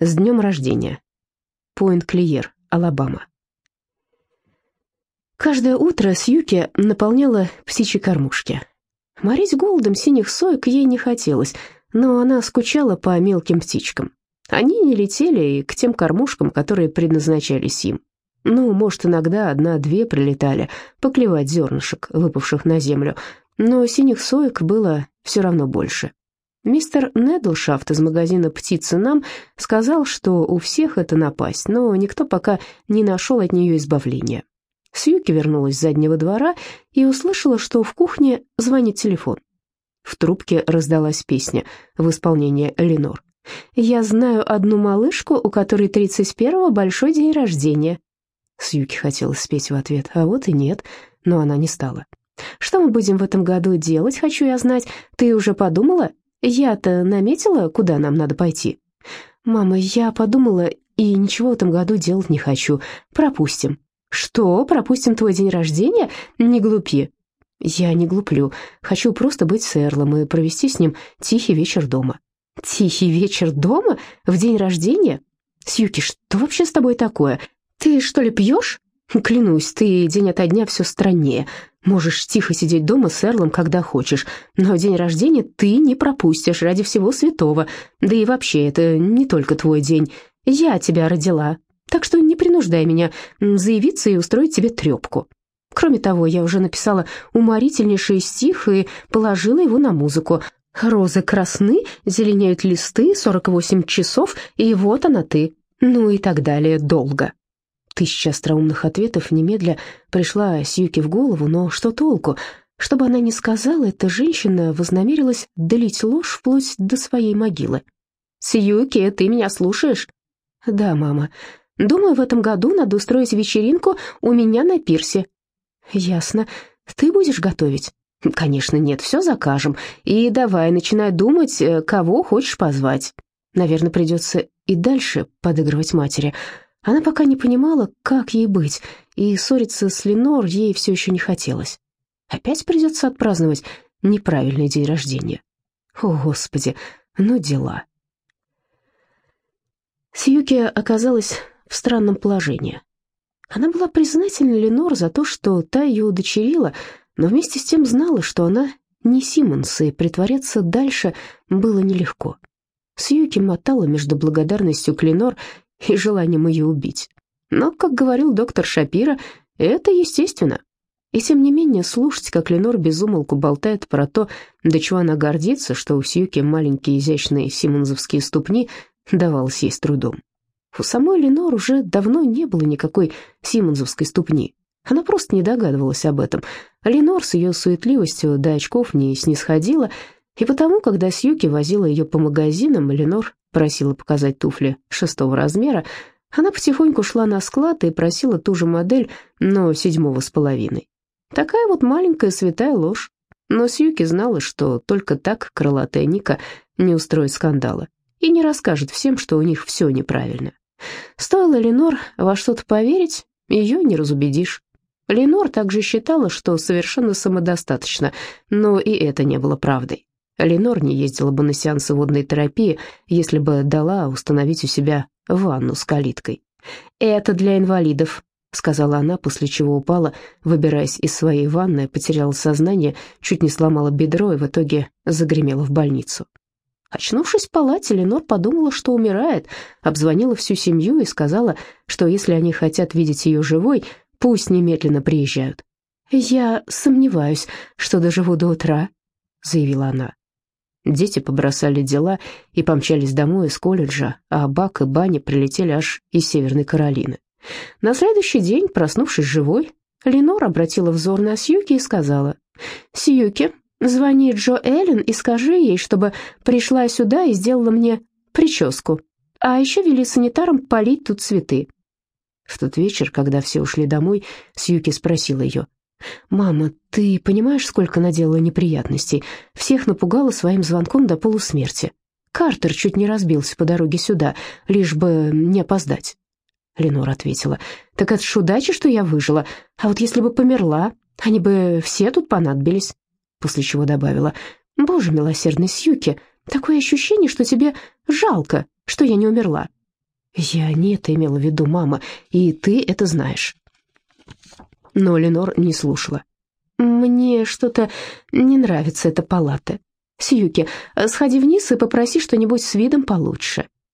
С днем рождения. Пойнт-Клиер, Алабама. Каждое утро Сьюки наполняла птичьи кормушки. Морить голодом синих соек ей не хотелось, но она скучала по мелким птичкам. Они не летели к тем кормушкам, которые предназначались им. Ну, может, иногда одна-две прилетали, поклевать зернышек, выпавших на землю, но синих соек было все равно больше. Мистер Недлшафт из магазина «Птицы нам» сказал, что у всех это напасть, но никто пока не нашел от нее избавления. Сьюки вернулась с заднего двора и услышала, что в кухне звонит телефон. В трубке раздалась песня в исполнении Ленор. «Я знаю одну малышку, у которой 31-го большой день рождения». Сьюки хотела спеть в ответ, а вот и нет, но она не стала. «Что мы будем в этом году делать, хочу я знать. Ты уже подумала?» Я-то наметила, куда нам надо пойти. Мама, я подумала и ничего в этом году делать не хочу. Пропустим. Что, пропустим твой день рождения? Не глупи. Я не глуплю. Хочу просто быть с Эрлом и провести с ним тихий вечер дома. Тихий вечер дома? В день рождения? Сьюки, что вообще с тобой такое? Ты что ли пьешь? Клянусь, ты день ото дня все страннее. Можешь тихо сидеть дома с Эрлом, когда хочешь, но день рождения ты не пропустишь ради всего святого. Да и вообще, это не только твой день. Я тебя родила, так что не принуждай меня заявиться и устроить тебе трепку. Кроме того, я уже написала уморительнейший стих и положила его на музыку. «Розы красны, зеленеют листы, 48 часов, и вот она ты». Ну и так далее долго. Тысяча остроумных ответов немедля пришла Сьюке в голову, но что толку? Что бы она ни сказала, эта женщина вознамерилась долить ложь вплоть до своей могилы. «Сьюки, ты меня слушаешь?» «Да, мама. Думаю, в этом году надо устроить вечеринку у меня на пирсе». «Ясно. Ты будешь готовить?» «Конечно, нет, все закажем. И давай, начинай думать, э, кого хочешь позвать. Наверное, придется и дальше подыгрывать матери». Она пока не понимала, как ей быть, и ссориться с Ленор ей все еще не хотелось. Опять придется отпраздновать неправильный день рождения. О, Господи, ну дела. Сьюки оказалась в странном положении. Она была признательна Ленор за то, что та ее удочерила, но вместе с тем знала, что она не Симмонс, и притворяться дальше было нелегко. Сьюки мотала между благодарностью к Ленор и желанием ее убить. Но, как говорил доктор Шапира, это естественно. И тем не менее слушать, как Ленор безумолку болтает про то, до чего она гордится, что у Сьюки маленькие изящные симонзовские ступни, давалось ей с трудом. У самой Ленор уже давно не было никакой симонзовской ступни. Она просто не догадывалась об этом. Ленор с ее суетливостью до очков не снисходила, и потому, когда Сьюки возила ее по магазинам, Ленор просила показать туфли шестого размера, она потихоньку шла на склад и просила ту же модель, но седьмого с половиной. Такая вот маленькая святая ложь. Но Сьюки знала, что только так крылатая Ника не устроит скандала и не расскажет всем, что у них все неправильно. Стоило Ленор во что-то поверить, ее не разубедишь. Ленор также считала, что совершенно самодостаточно, но и это не было правдой. Ленор не ездила бы на сеансы водной терапии, если бы дала установить у себя ванну с калиткой. «Это для инвалидов», — сказала она, после чего упала, выбираясь из своей ванны, потеряла сознание, чуть не сломала бедро и в итоге загремела в больницу. Очнувшись в палате, Ленор подумала, что умирает, обзвонила всю семью и сказала, что если они хотят видеть ее живой, пусть немедленно приезжают. «Я сомневаюсь, что доживу до утра», — заявила она. Дети побросали дела и помчались домой из колледжа, а Бак и Банни прилетели аж из Северной Каролины. На следующий день, проснувшись живой, Ленор обратила взор на Сьюки и сказала, «Сьюки, звони Джо Эллен и скажи ей, чтобы пришла сюда и сделала мне прическу, а еще вели санитарам полить тут цветы». В тот вечер, когда все ушли домой, Сьюки спросила ее, «Мама, ты понимаешь, сколько наделала неприятностей? Всех напугала своим звонком до полусмерти. Картер чуть не разбился по дороге сюда, лишь бы не опоздать». Ленор ответила, «Так это ж удача, что я выжила. А вот если бы померла, они бы все тут понадобились». После чего добавила, «Боже милосердный Сьюки, такое ощущение, что тебе жалко, что я не умерла. «Я не это имела в виду, мама, и ты это знаешь». Но Ленор не слушала. «Мне что-то не нравится эта палата. Сьюки, сходи вниз и попроси что-нибудь с видом получше».